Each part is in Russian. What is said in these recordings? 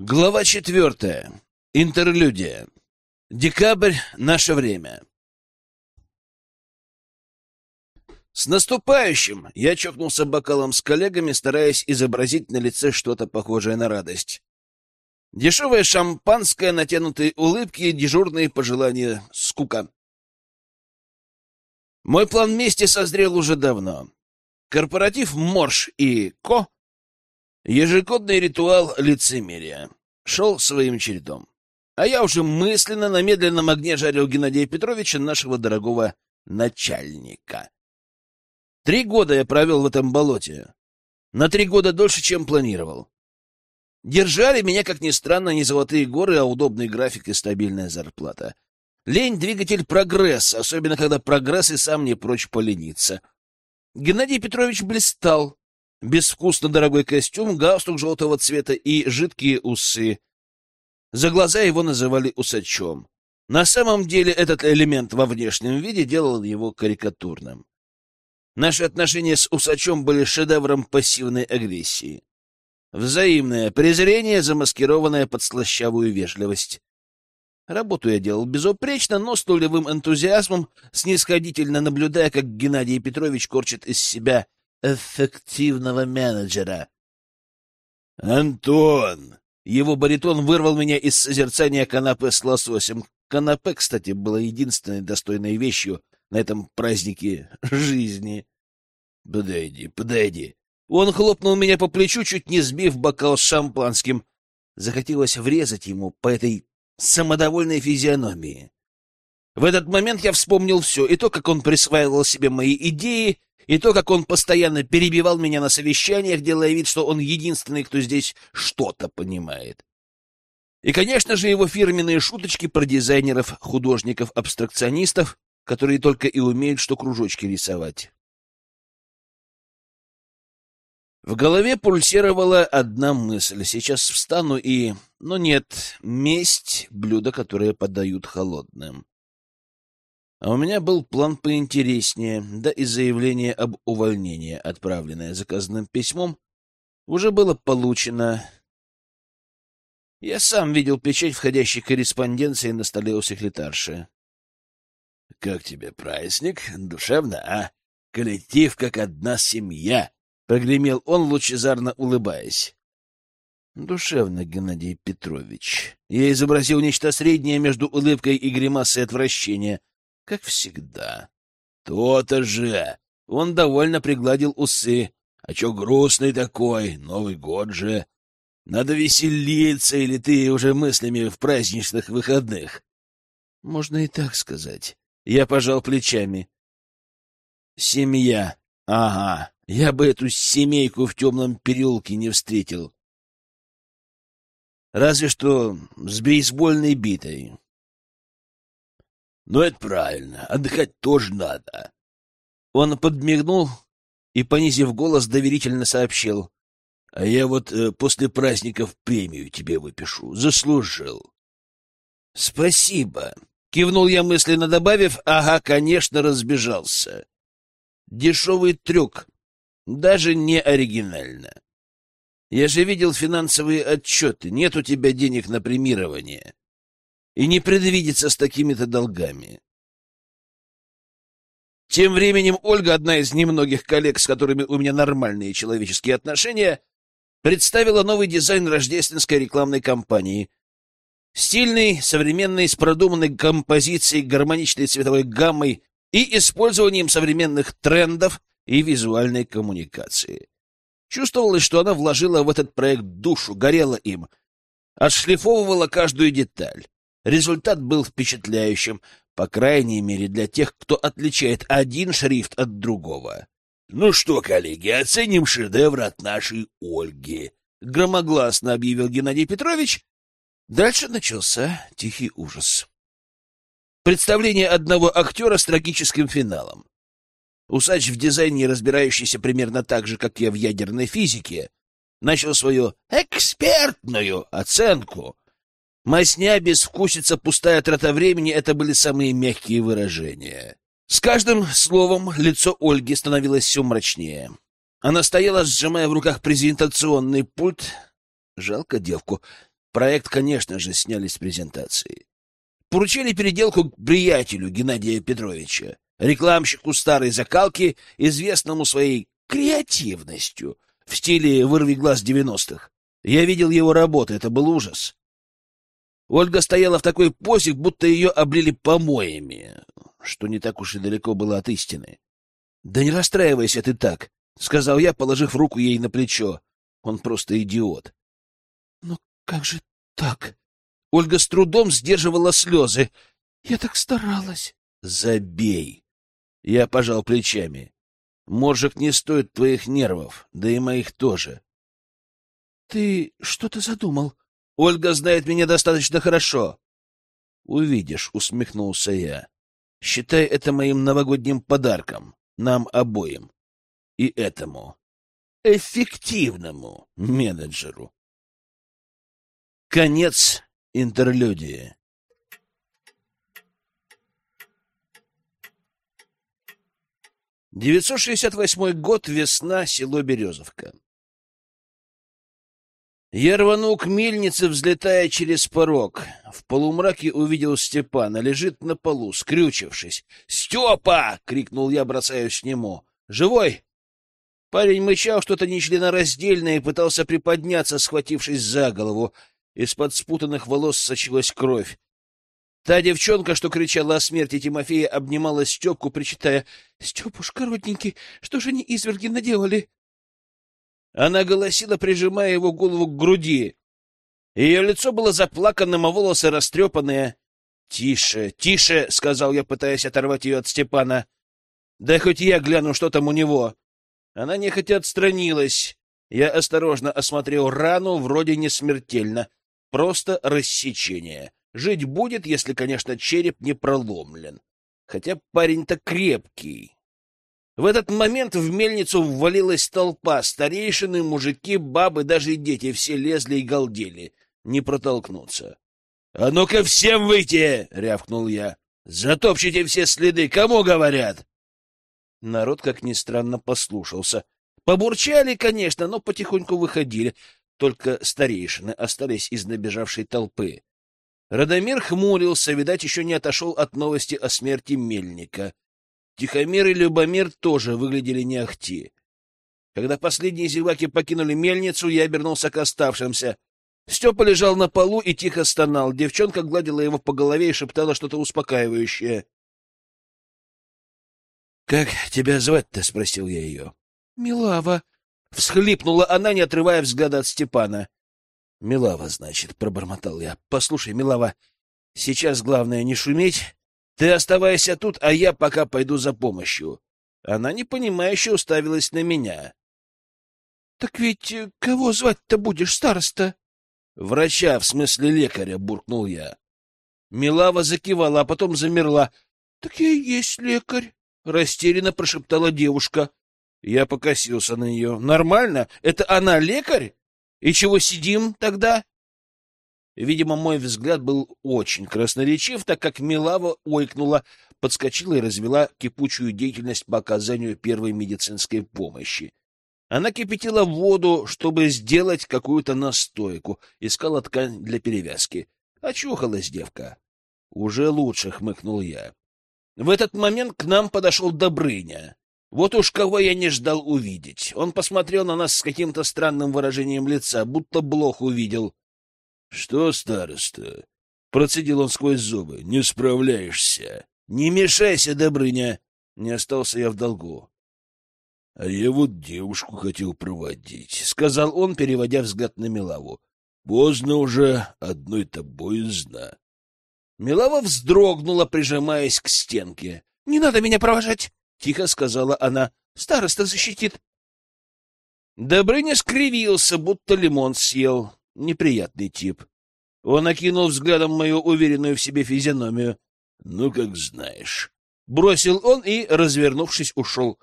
Глава четвертая. Интерлюдия. Декабрь. Наше время. С наступающим! Я чокнулся бокалом с коллегами, стараясь изобразить на лице что-то похожее на радость. Дешевое шампанское, натянутые улыбки, дежурные пожелания, скука. Мой план мести созрел уже давно. Корпоратив Морш и Ко Ежегодный ритуал лицемерия шел своим чередом. А я уже мысленно на медленном огне жарил Геннадия Петровича, нашего дорогого начальника. Три года я провел в этом болоте. На три года дольше, чем планировал. Держали меня, как ни странно, не золотые горы, а удобный график и стабильная зарплата. Лень — двигатель прогресса, особенно когда прогресс и сам не прочь полениться. Геннадий Петрович блистал, безвкусно дорогой костюм, галстук желтого цвета и жидкие усы. За глаза его называли усачом. На самом деле этот элемент во внешнем виде делал его карикатурным. Наши отношения с усачом были шедевром пассивной агрессии. Взаимное презрение, замаскированное под слащавую вежливость. Работу я делал безупречно, но с нулевым энтузиазмом, снисходительно наблюдая, как Геннадий Петрович корчит из себя эффективного менеджера. «Антон!» Его баритон вырвал меня из созерцания канапе с лососем. Канапе, кстати, было единственной достойной вещью на этом празднике жизни. «Подойди, подойди!» Он хлопнул меня по плечу, чуть не сбив бокал с шампанским. Захотелось врезать ему по этой самодовольной физиономии. В этот момент я вспомнил все, и то, как он присваивал себе мои идеи, и то, как он постоянно перебивал меня на совещаниях, делая вид, что он единственный, кто здесь что-то понимает. И, конечно же, его фирменные шуточки про дизайнеров, художников, абстракционистов, которые только и умеют, что кружочки рисовать. В голове пульсировала одна мысль. Сейчас встану и... Но нет, месть — блюдо, которое подают холодным. А у меня был план поинтереснее, да и заявление об увольнении, отправленное заказанным письмом, уже было получено. Я сам видел печать входящей корреспонденции на столе у секретарши. — Как тебе праздник? Душевно, а? Коллектив, как одна семья! — прогремел он, лучезарно улыбаясь. Душевно, Геннадий Петрович. Я изобразил нечто среднее между улыбкой и гримасой отвращения — как всегда. То-то же! Он довольно пригладил усы. А чё грустный такой? Новый год же. Надо веселиться, или ты уже мыслями в праздничных выходных? Можно и так сказать. Я пожал плечами. Семья. Ага. Я бы эту семейку в темном переулке не встретил. Разве что с бейсбольной битой. Но это правильно, отдыхать тоже надо. Он подмигнул и, понизив голос, доверительно сообщил. — А я вот э, после праздников премию тебе выпишу. Заслужил. — Спасибо. Кивнул я мысленно, добавив, ага, конечно, разбежался. Дешевый трюк. Даже не оригинально. Я же видел финансовые отчеты. Нет у тебя денег на премирование и не предвидится с такими-то долгами. Тем временем Ольга, одна из немногих коллег, с которыми у меня нормальные человеческие отношения, представила новый дизайн рождественской рекламной кампании. Стильный, современный, с продуманной композицией, гармоничной цветовой гаммой и использованием современных трендов и визуальной коммуникации. Чувствовалось, что она вложила в этот проект душу, горела им, отшлифовывала каждую деталь. Результат был впечатляющим, по крайней мере для тех, кто отличает один шрифт от другого. «Ну что, коллеги, оценим шедевр от нашей Ольги», — громогласно объявил Геннадий Петрович. Дальше начался тихий ужас. Представление одного актера с трагическим финалом. Усач в дизайне, разбирающийся примерно так же, как я в ядерной физике, начал свою экспертную оценку Масня, безвкусица, пустая трата времени — это были самые мягкие выражения. С каждым словом лицо Ольги становилось все мрачнее. Она стояла, сжимая в руках презентационный пульт. Жалко девку. Проект, конечно же, сняли с презентации. Поручили переделку к приятелю Геннадия Петровича, рекламщику старой закалки, известному своей креативностью в стиле «вырви глаз девяностых». Я видел его работы, это был ужас. Ольга стояла в такой позе, будто ее облили помоями, что не так уж и далеко было от истины. — Да не расстраивайся ты так, — сказал я, положив руку ей на плечо. Он просто идиот. — Но как же так? Ольга с трудом сдерживала слезы. — Я так старалась. — Забей. Я пожал плечами. Моржик не стоит твоих нервов, да и моих тоже. — Ты что-то задумал? Ольга знает меня достаточно хорошо. — Увидишь, — усмехнулся я. — Считай это моим новогодним подарком, нам обоим. И этому эффективному менеджеру. Конец интерлюдии. Девятьсот шестьдесят восьмой год, весна, село Березовка. Я рванул к мельнице, взлетая через порог. В полумраке увидел Степана, лежит на полу, скрючившись. «Степа!» — крикнул я, бросаясь к нему. «Живой?» Парень мычал что-то нечленораздельное и пытался приподняться, схватившись за голову. Из-под спутанных волос сочилась кровь. Та девчонка, что кричала о смерти Тимофея, обнимала Степку, причитая, — Степушка, родненький, что же они изверги наделали? Она голосила, прижимая его голову к груди. Ее лицо было заплаканным, а волосы растрепанные. — Тише, тише, — сказал я, пытаясь оторвать ее от Степана. — Дай хоть я гляну, что там у него. Она нехотя отстранилась. Я осторожно осмотрел рану, вроде не смертельно, просто рассечение. Жить будет, если, конечно, череп не проломлен. Хотя парень-то крепкий. В этот момент в мельницу ввалилась толпа. Старейшины, мужики, бабы, даже дети все лезли и галдели. Не протолкнуться. — А ну-ка всем выйти! — рявкнул я. — Затопчите все следы, кому говорят? Народ, как ни странно, послушался. Побурчали, конечно, но потихоньку выходили. Только старейшины остались из набежавшей толпы. Радомир хмурился, видать, еще не отошел от новости о смерти Мельника. Тихомир и Любомир тоже выглядели не ахти. Когда последние зеваки покинули мельницу, я обернулся к оставшимся. Степа лежал на полу и тихо стонал. Девчонка гладила его по голове и шептала что-то успокаивающее. — Как тебя звать-то? — спросил я ее. — Милава. Всхлипнула она, не отрывая взгляда от Степана. — Милава, значит, — пробормотал я. — Послушай, Милава, сейчас главное не шуметь ты оставайся тут, а я пока пойду за помощью. Она непонимающе уставилась на меня. — Так ведь э, кого звать-то будешь, староста? — Врача, в смысле лекаря, — буркнул я. Милава закивала, а потом замерла. — Так я и есть лекарь, — растерянно прошептала девушка. Я покосился на нее. — Нормально? Это она лекарь? И чего сидим тогда? Видимо, мой взгляд был очень красноречив, так как Милава ойкнула, подскочила и развела кипучую деятельность по оказанию первой медицинской помощи. Она кипятила воду, чтобы сделать какую-то настойку, искала ткань для перевязки. Очухалась девка. Уже лучше, хмыкнул я. В этот момент к нам подошел Добрыня. Вот уж кого я не ждал увидеть. Он посмотрел на нас с каким-то странным выражением лица, будто блох увидел. — Что, староста? — процедил он сквозь зубы. — Не справляешься. — Не мешайся, Добрыня. Не остался я в долгу. — А я вот девушку хотел проводить, — сказал он, переводя взгляд на Милаву. — Поздно уже, одной тобой зна. Милава вздрогнула, прижимаясь к стенке. — Не надо меня провожать, — тихо сказала она. — Староста защитит. Добрыня скривился, будто лимон съел неприятный тип. Он окинул взглядом мою уверенную в себе физиономию. — Ну, как знаешь. Бросил он и, развернувшись, ушел.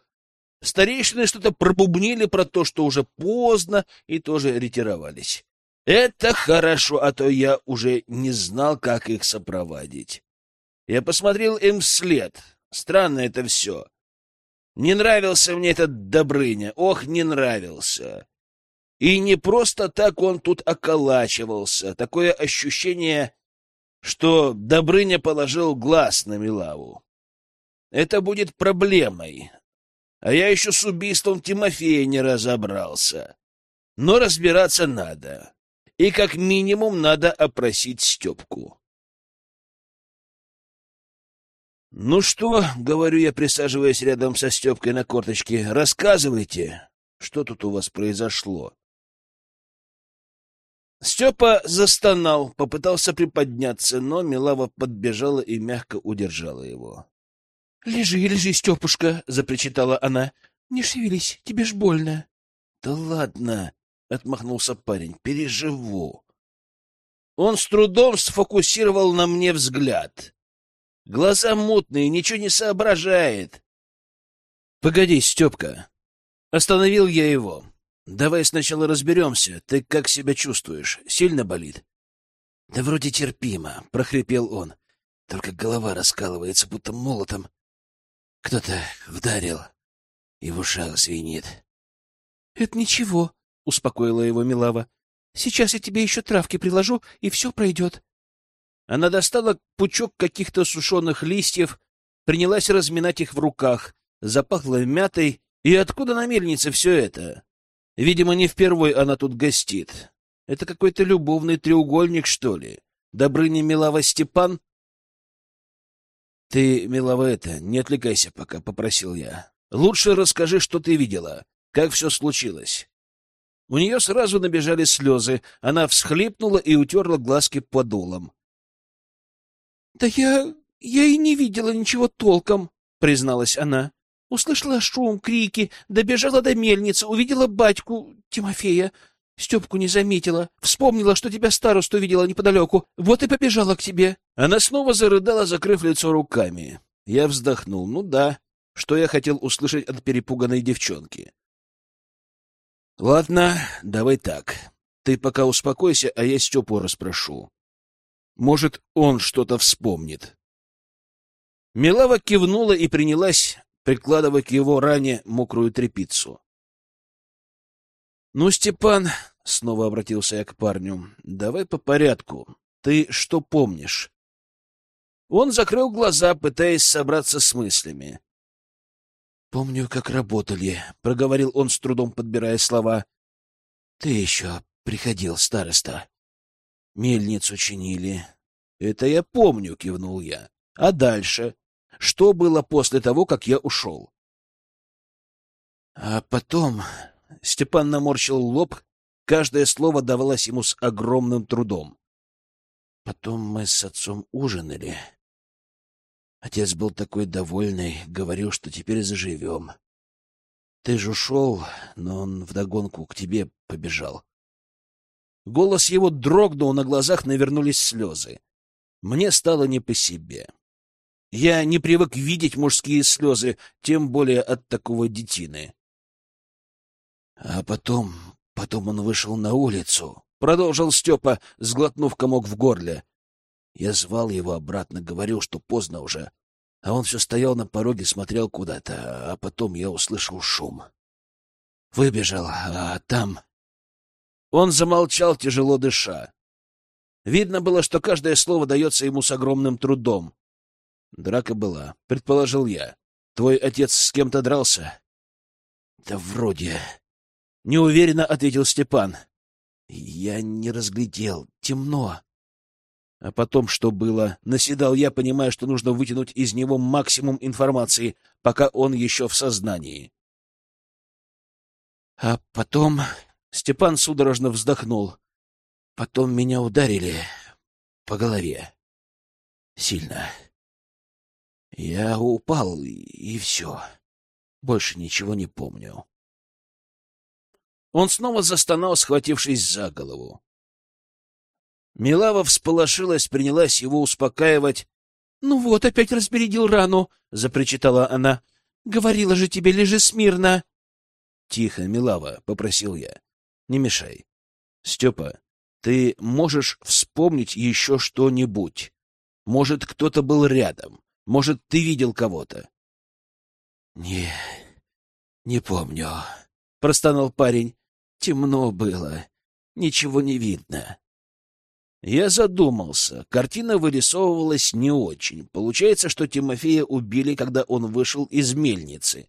Старейшины что-то пробубнили про то, что уже поздно, и тоже ретировались. Это хорошо, а то я уже не знал, как их сопроводить. Я посмотрел им вслед. Странно это все. Не нравился мне этот Добрыня. Ох, не нравился. И не просто так он тут околачивался. Такое ощущение, что Добрыня положил глаз на Милаву. Это будет проблемой. А я еще с убийством Тимофея не разобрался. Но разбираться надо. И как минимум надо опросить Степку. «Ну что?» — говорю я, присаживаясь рядом со Степкой на корточке. «Рассказывайте, что тут у вас произошло?» Степа застонал, попытался приподняться, но Милава подбежала и мягко удержала его. — Лежи, лежи, Степушка, — запричитала она. — Не шевелись, тебе ж больно. — Да ладно, — отмахнулся парень, — переживу. Он с трудом сфокусировал на мне взгляд. Глаза мутные, ничего не соображает. — Погоди, Степка. Остановил я его. Давай сначала разберемся. Ты как себя чувствуешь? Сильно болит? — Да вроде терпимо, — прохрипел он. Только голова раскалывается, будто молотом. Кто-то вдарил, и в ушах звенит. — Это ничего, — успокоила его Милава. — Сейчас я тебе еще травки приложу, и все пройдет. Она достала пучок каких-то сушеных листьев, принялась разминать их в руках, запахла мятой. И откуда на мельнице все это? Видимо, не впервой она тут гостит. Это какой-то любовный треугольник, что ли? Добрыня Милава Степан? — Ты, Милава, это, не отвлекайся пока, — попросил я. — Лучше расскажи, что ты видела, как все случилось. У нее сразу набежали слезы, она всхлипнула и утерла глазки подолом. — Да я... я и не видела ничего толком, — призналась она. Услышала шум, крики, добежала до мельницы, увидела батьку Тимофея. Степку не заметила, вспомнила, что тебя старосту видела неподалеку, вот и побежала к тебе. Она снова зарыдала, закрыв лицо руками. Я вздохнул. Ну да, что я хотел услышать от перепуганной девчонки. Ладно, давай так. Ты пока успокойся, а я Степу расспрошу. Может, он что-то вспомнит. Милава кивнула и принялась прикладывая к его ране мокрую тряпицу. — Ну, Степан, — снова обратился я к парню, — давай по порядку. Ты что помнишь? Он закрыл глаза, пытаясь собраться с мыслями. — Помню, как работали, — проговорил он с трудом, подбирая слова. — Ты еще приходил, староста. Мельницу чинили. — Это я помню, — кивнул я. — А дальше? Что было после того, как я ушел? А потом Степан наморщил лоб, каждое слово давалось ему с огромным трудом. Потом мы с отцом ужинали. Отец был такой довольный, говорил, что теперь заживем. Ты же ушел, но он вдогонку к тебе побежал. Голос его дрогнул, на глазах навернулись слезы. Мне стало не по себе. Я не привык видеть мужские слезы, тем более от такого детины. А потом, потом он вышел на улицу, продолжил Степа, сглотнув комок в горле. Я звал его обратно, говорил, что поздно уже, а он все стоял на пороге, смотрел куда-то, а потом я услышал шум. Выбежал, а там... Он замолчал, тяжело дыша. Видно было, что каждое слово дается ему с огромным трудом. Драка была, предположил я. Твой отец с кем-то дрался? Да вроде. Неуверенно ответил Степан. Я не разглядел. Темно. А потом что было? Наседал я, понимая, что нужно вытянуть из него максимум информации, пока он еще в сознании. А потом... Степан судорожно вздохнул. Потом меня ударили по голове. Сильно. Я упал, и все. Больше ничего не помню. Он снова застонал, схватившись за голову. Милава всполошилась, принялась его успокаивать. — Ну вот, опять разбередил рану, — запричитала она. — Говорила же тебе, лежи смирно. — Тихо, Милава, — попросил я. — Не мешай. Степа, ты можешь вспомнить еще что-нибудь? Может, кто-то был рядом? Может, ты видел кого-то? — Не, не помню, — простонал парень. темно было, ничего не видно. Я задумался. Картина вырисовывалась не очень. Получается, что Тимофея убили, когда он вышел из мельницы.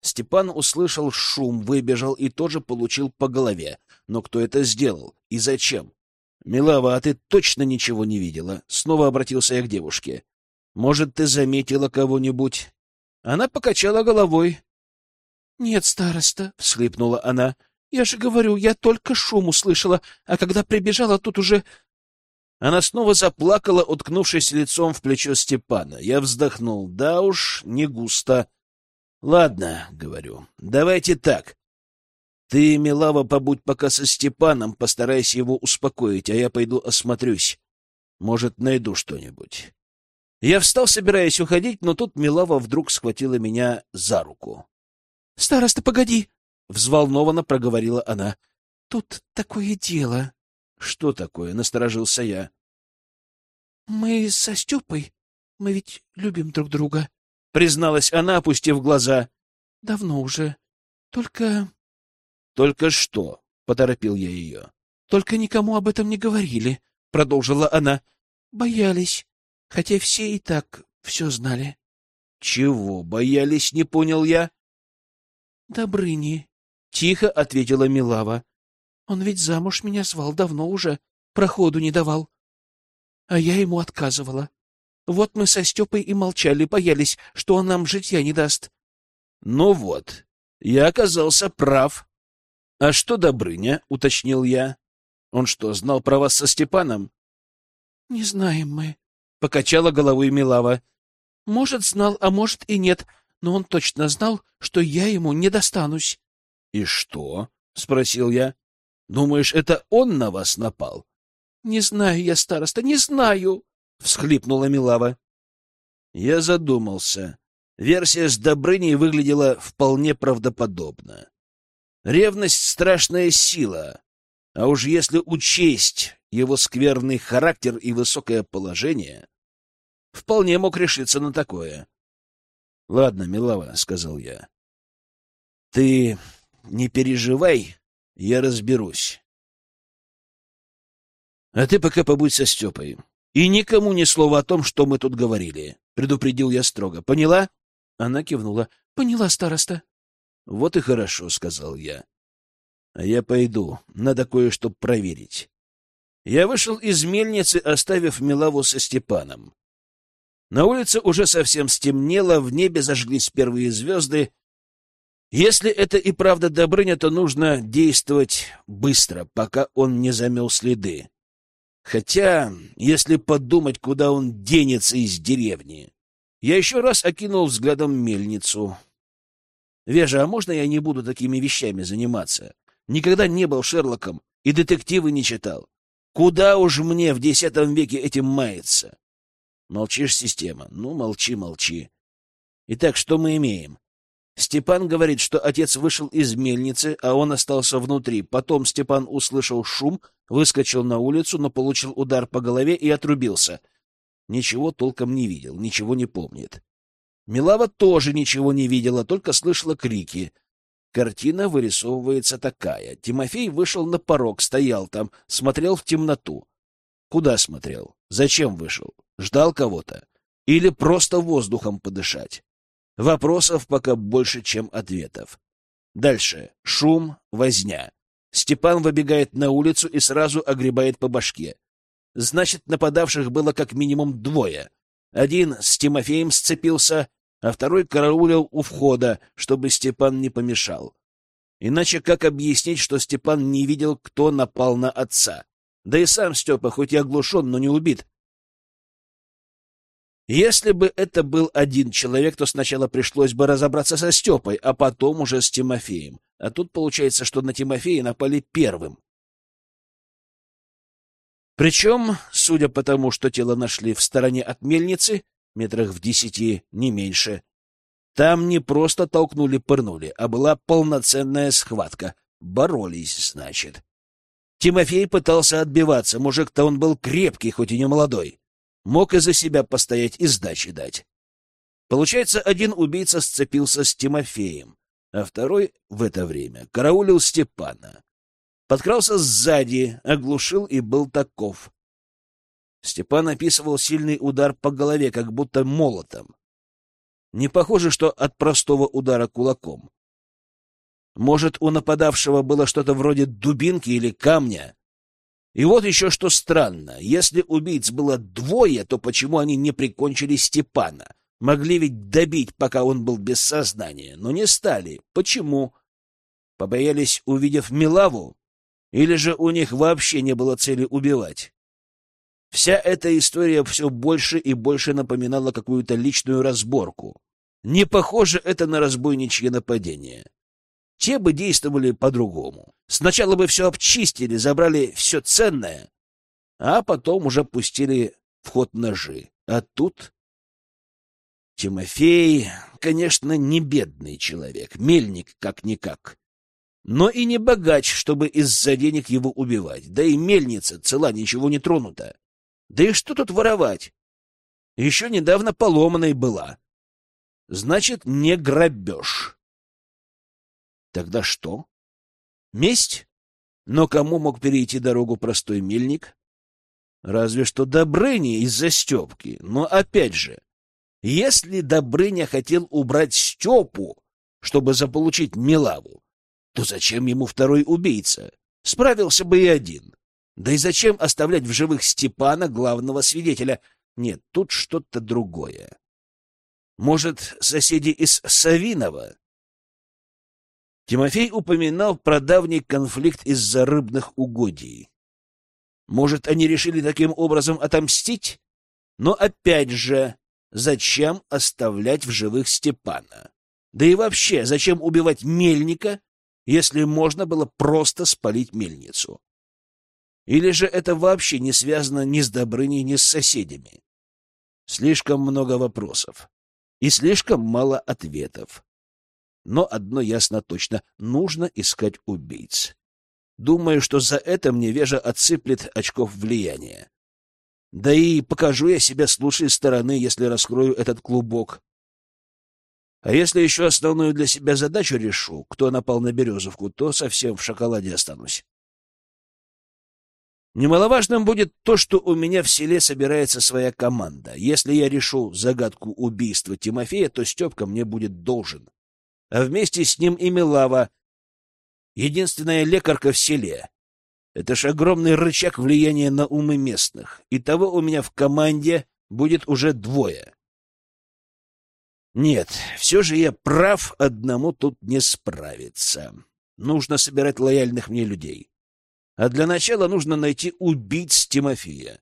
Степан услышал шум, выбежал и тоже получил по голове. Но кто это сделал и зачем? «Милава, а ты точно ничего не видела?» Снова обратился я к девушке. «Может, ты заметила кого-нибудь?» Она покачала головой. «Нет, староста», — всхлипнула она. «Я же говорю, я только шум услышала, а когда прибежала, тут уже она снова заплакала, уткнувшись лицом в плечо Степана. Я вздохнул. Да уж, не густо. Ладно, говорю, давайте так. Ты, Милава, побудь пока со Степаном, постарайся его успокоить, а я пойду осмотрюсь. Может, найду что-нибудь. Я встал, собираясь уходить, но тут Милава вдруг схватила меня за руку. — Староста, погоди! — взволнованно проговорила она. — Тут такое дело. Что такое? Насторожился я. Мы со Степой, мы ведь любим друг друга, призналась она, опустив глаза. Давно уже. Только... Только что? Поторопил я ее. Только никому об этом не говорили, продолжила она. Боялись, хотя все и так все знали. Чего боялись, не понял я. Добрыни, тихо ответила Милава. Он ведь замуж меня звал давно уже, проходу не давал. А я ему отказывала. Вот мы со Степой и молчали, боялись, что он нам житья не даст. Ну вот, я оказался прав. — А что Добрыня? — уточнил я. — Он что, знал про вас со Степаном? — Не знаем мы, — покачала головой Милава. — Может, знал, а может и нет, но он точно знал, что я ему не достанусь. — И что? — спросил я. Думаешь, это он на вас напал? — Не знаю я, староста, не знаю, — всхлипнула Милава. Я задумался. Версия с Добрыней выглядела вполне правдоподобно. Ревность — страшная сила, а уж если учесть его скверный характер и высокое положение, вполне мог решиться на такое. — Ладно, Милава, — сказал я, — ты не переживай, я разберусь. А ты пока побудь со Степой. И никому ни слова о том, что мы тут говорили. Предупредил я строго. Поняла? Она кивнула. Поняла, староста. Вот и хорошо, сказал я. А я пойду. Надо кое-что проверить. Я вышел из мельницы, оставив Милаву со Степаном. На улице уже совсем стемнело, в небе зажглись первые звезды, если это и правда Добрыня, то нужно действовать быстро, пока он не замел следы. Хотя, если подумать, куда он денется из деревни... Я еще раз окинул взглядом мельницу. Вежа, а можно я не буду такими вещами заниматься? Никогда не был Шерлоком и детективы не читал. Куда уж мне в десятом веке этим маяться? Молчишь, система? Ну, молчи, молчи. Итак, что мы имеем? Степан говорит, что отец вышел из мельницы, а он остался внутри. Потом Степан услышал шум, выскочил на улицу, но получил удар по голове и отрубился. Ничего толком не видел, ничего не помнит. Милава тоже ничего не видела, только слышала крики. Картина вырисовывается такая. Тимофей вышел на порог, стоял там, смотрел в темноту. Куда смотрел? Зачем вышел? Ждал кого-то? Или просто воздухом подышать? Вопросов пока больше, чем ответов. Дальше. Шум, возня. Степан выбегает на улицу и сразу огребает по башке. Значит, нападавших было как минимум двое. Один с Тимофеем сцепился, а второй караулил у входа, чтобы Степан не помешал. Иначе как объяснить, что Степан не видел, кто напал на отца? Да и сам Степа, хоть и оглушен, но не убит. Если бы это был один человек, то сначала пришлось бы разобраться со Степой, а потом уже с Тимофеем. А тут получается, что на Тимофея напали первым. Причем, судя по тому, что тело нашли в стороне от мельницы, метрах в десяти, не меньше, там не просто толкнули-пырнули, а была полноценная схватка. Боролись, значит. Тимофей пытался отбиваться, мужик-то он был крепкий, хоть и не молодой мог и за себя постоять, и сдачи дать. Получается, один убийца сцепился с Тимофеем, а второй в это время караулил Степана. Подкрался сзади, оглушил и был таков. Степан описывал сильный удар по голове, как будто молотом. Не похоже, что от простого удара кулаком. Может, у нападавшего было что-то вроде дубинки или камня. И вот еще что странно. Если убийц было двое, то почему они не прикончили Степана? Могли ведь добить, пока он был без сознания, но не стали. Почему? Побоялись, увидев Милаву? Или же у них вообще не было цели убивать? Вся эта история все больше и больше напоминала какую-то личную разборку. Не похоже это на разбойничье нападение. Те бы действовали по-другому. Сначала бы все обчистили, забрали все ценное, а потом уже пустили в ход ножи. А тут... Тимофей, конечно, не бедный человек, мельник как-никак. Но и не богач, чтобы из-за денег его убивать. Да и мельница цела, ничего не тронута. Да и что тут воровать? Еще недавно поломанной была. Значит, не грабеж. Тогда что? Месть? Но кому мог перейти дорогу простой мельник? Разве что Добрыня из-за Степки. Но опять же, если Добрыня хотел убрать Степу, чтобы заполучить Милаву, то зачем ему второй убийца? Справился бы и один. Да и зачем оставлять в живых Степана, главного свидетеля? Нет, тут что-то другое. Может, соседи из Савинова? Тимофей упоминал про давний конфликт из-за рыбных угодий. Может, они решили таким образом отомстить? Но опять же, зачем оставлять в живых Степана? Да и вообще, зачем убивать мельника, если можно было просто спалить мельницу? Или же это вообще не связано ни с Добрыней, ни с соседями? Слишком много вопросов и слишком мало ответов. Но одно ясно точно — нужно искать убийц. Думаю, что за это мне Вежа отсыплет очков влияния. Да и покажу я себя с лучшей стороны, если раскрою этот клубок. А если еще основную для себя задачу решу, кто напал на Березовку, то совсем в шоколаде останусь. Немаловажным будет то, что у меня в селе собирается своя команда. Если я решу загадку убийства Тимофея, то Степка мне будет должен. А вместе с ним и Милава, единственная лекарка в селе. Это ж огромный рычаг влияния на умы местных. И того у меня в команде будет уже двое. Нет, все же я прав, одному тут не справиться. Нужно собирать лояльных мне людей. А для начала нужно найти убийц Тимофея.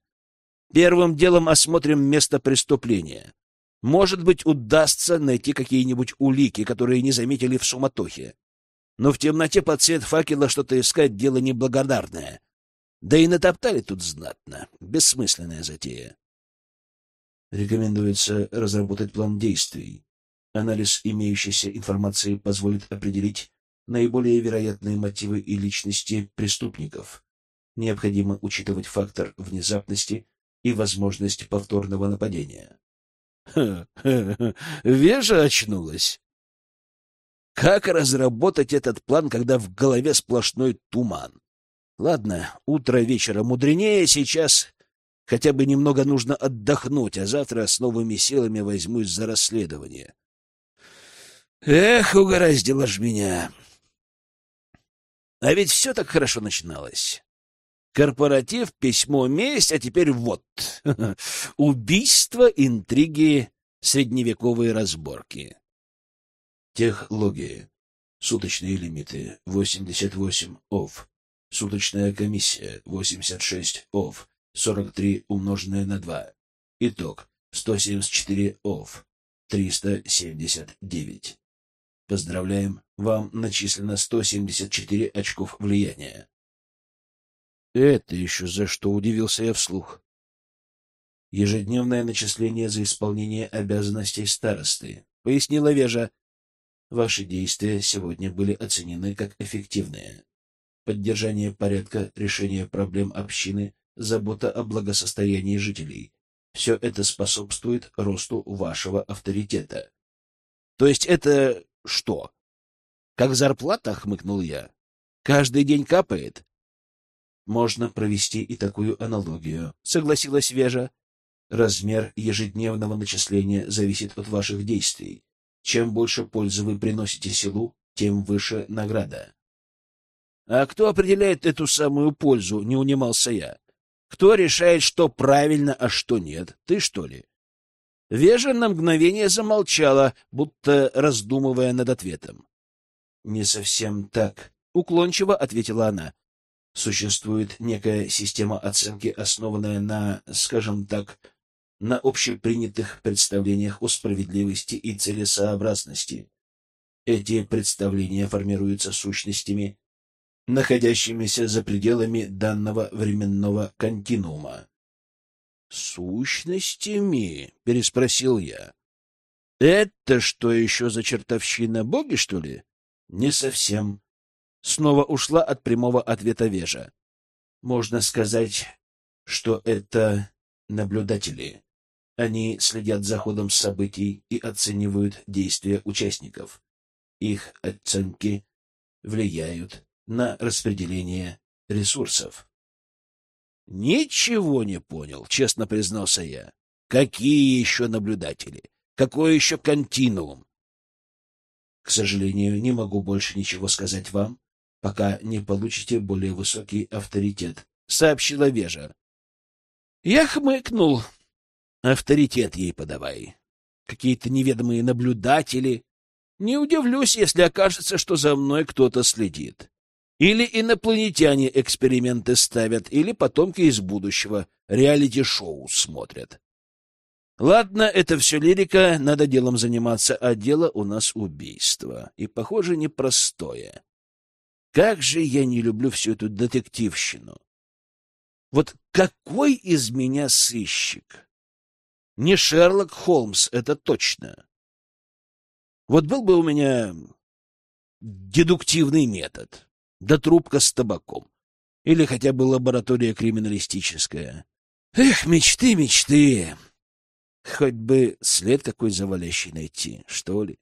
Первым делом осмотрим место преступления. Может быть, удастся найти какие-нибудь улики, которые не заметили в суматохе. Но в темноте под свет факела что-то искать — дело неблагодарное. Да и натоптали тут знатно. Бессмысленная затея. Рекомендуется разработать план действий. Анализ имеющейся информации позволит определить, наиболее вероятные мотивы и личности преступников. Необходимо учитывать фактор внезапности и возможность повторного нападения. Вежа очнулась. Как разработать этот план, когда в голове сплошной туман? Ладно, утро вечера мудренее, сейчас хотя бы немного нужно отдохнуть, а завтра с новыми силами возьмусь за расследование. Эх, угораздило ж меня. А ведь все так хорошо начиналось. Корпоратив, письмо, месть, а теперь вот. Убийство, интриги, средневековые разборки. Техлогия. Суточные лимиты 88 ОВ. Суточная комиссия 86 ОВ. 43 умноженное на 2. Итог 174 ОВ. 379. Поздравляем, вам начислено 174 очков влияния. Это еще за что удивился я вслух. Ежедневное начисление за исполнение обязанностей старосты, пояснила Вежа. Ваши действия сегодня были оценены как эффективные. Поддержание порядка, решение проблем общины, забота о благосостоянии жителей. Все это способствует росту вашего авторитета. То есть это что? Как зарплата, хмыкнул я. Каждый день капает? Можно провести и такую аналогию, согласилась Вежа. Размер ежедневного начисления зависит от ваших действий. Чем больше пользы вы приносите селу, тем выше награда. А кто определяет эту самую пользу, не унимался я. Кто решает, что правильно, а что нет? Ты, что ли? Вежа на мгновение замолчала, будто раздумывая над ответом. — Не совсем так, — уклончиво ответила она. — Существует некая система оценки, основанная на, скажем так, на общепринятых представлениях о справедливости и целесообразности. Эти представления формируются сущностями, находящимися за пределами данного временного континуума. «Сущностями?» — переспросил я. «Это что еще за чертовщина? Боги, что ли?» «Не совсем». Снова ушла от прямого ответа Вежа. «Можно сказать, что это наблюдатели. Они следят за ходом событий и оценивают действия участников. Их оценки влияют на распределение ресурсов. Ничего не понял, честно признался я. Какие еще наблюдатели? Какой еще континуум? К сожалению, не могу больше ничего сказать вам, пока не получите более высокий авторитет, сообщила Вежа. Я хмыкнул. Авторитет ей подавай. Какие-то неведомые наблюдатели. Не удивлюсь, если окажется, что за мной кто-то следит. Или инопланетяне эксперименты ставят, или потомки из будущего реалити-шоу смотрят. Ладно, это все лирика, надо делом заниматься, а дело у нас убийство. И, похоже, непростое. Как же я не люблю всю эту детективщину. Вот какой из меня сыщик? Не Шерлок Холмс, это точно. Вот был бы у меня дедуктивный метод да трубка с табаком. Или хотя бы лаборатория криминалистическая. Эх, мечты, мечты! Хоть бы след какой завалящий найти, что ли?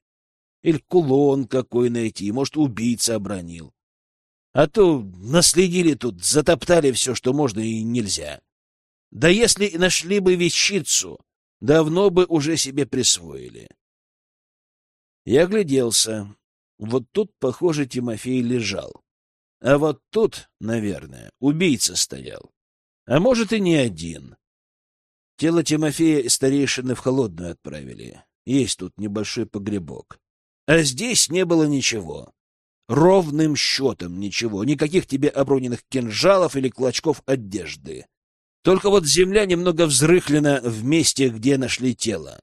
Или кулон какой найти, может, убийца обронил. А то наследили тут, затоптали все, что можно и нельзя. Да если и нашли бы вещицу, давно бы уже себе присвоили. Я огляделся. Вот тут, похоже, Тимофей лежал. А вот тут, наверное, убийца стоял. А может, и не один. Тело Тимофея старейшины в холодную отправили. Есть тут небольшой погребок. А здесь не было ничего. Ровным счетом ничего. Никаких тебе оброненных кинжалов или клочков одежды. Только вот земля немного взрыхлена в месте, где нашли тело.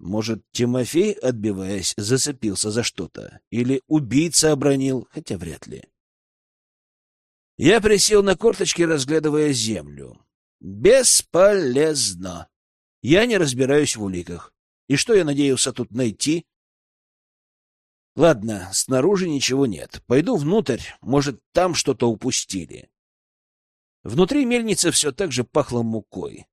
Может, Тимофей, отбиваясь, зацепился за что-то? Или убийца обронил, хотя вряд ли. Я присел на корточки, разглядывая землю. Бесполезно. Я не разбираюсь в уликах. И что я надеялся тут найти? Ладно, снаружи ничего нет. Пойду внутрь, может, там что-то упустили. Внутри мельницы все так же пахло мукой.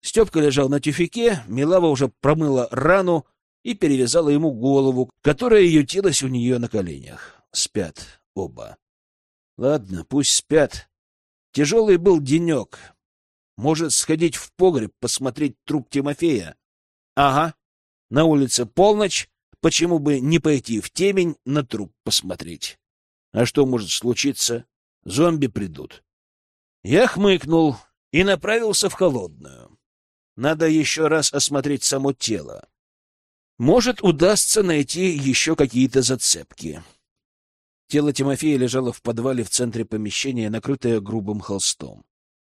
Степка лежал на тюфике, Милава уже промыла рану и перевязала ему голову, которая ютилась у нее на коленях. Спят оба. Ладно, пусть спят. Тяжелый был денек. Может, сходить в погреб, посмотреть труп Тимофея? Ага. На улице полночь. Почему бы не пойти в темень на труп посмотреть? А что может случиться? Зомби придут. Я хмыкнул и направился в холодную. Надо еще раз осмотреть само тело. Может, удастся найти еще какие-то зацепки. Тело Тимофея лежало в подвале в центре помещения, накрытое грубым холстом.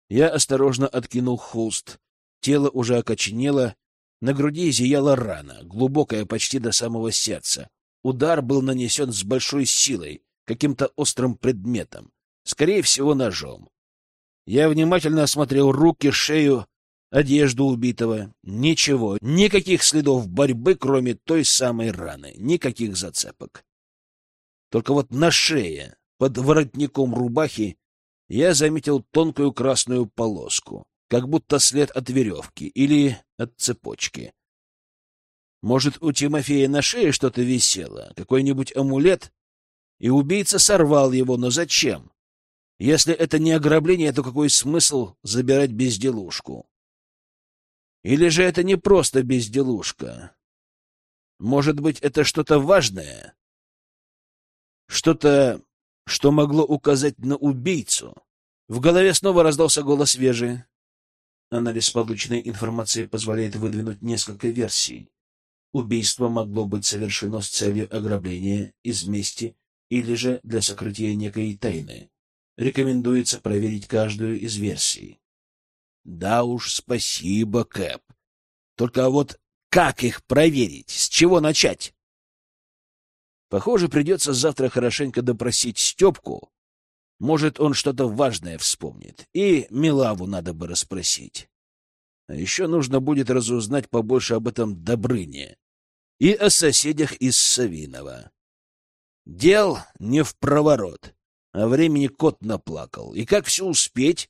Я осторожно откинул холст. Тело уже окоченело, на груди зияла рана, глубокая почти до самого сердца. Удар был нанесен с большой силой, каким-то острым предметом, скорее всего, ножом. Я внимательно осмотрел руки, шею, одежду убитого. Ничего, никаких следов борьбы, кроме той самой раны, никаких зацепок. Только вот на шее, под воротником рубахи, я заметил тонкую красную полоску, как будто след от веревки или от цепочки. Может, у Тимофея на шее что-то висело, какой-нибудь амулет, и убийца сорвал его, но зачем? Если это не ограбление, то какой смысл забирать безделушку? Или же это не просто безделушка? Может быть, это что-то важное? Что-то, что могло указать на убийцу? В голове снова раздался голос Вежи. Анализ полученной информации позволяет выдвинуть несколько версий. Убийство могло быть совершено с целью ограбления, из мести или же для сокрытия некой тайны. Рекомендуется проверить каждую из версий. Да уж, спасибо, Кэп. Только вот как их проверить? С чего начать? Похоже, придется завтра хорошенько допросить Степку. Может, он что-то важное вспомнит. И Милаву надо бы расспросить. А еще нужно будет разузнать побольше об этом Добрыне и о соседях из Савинова. Дел не в проворот, а времени кот наплакал. И как все успеть?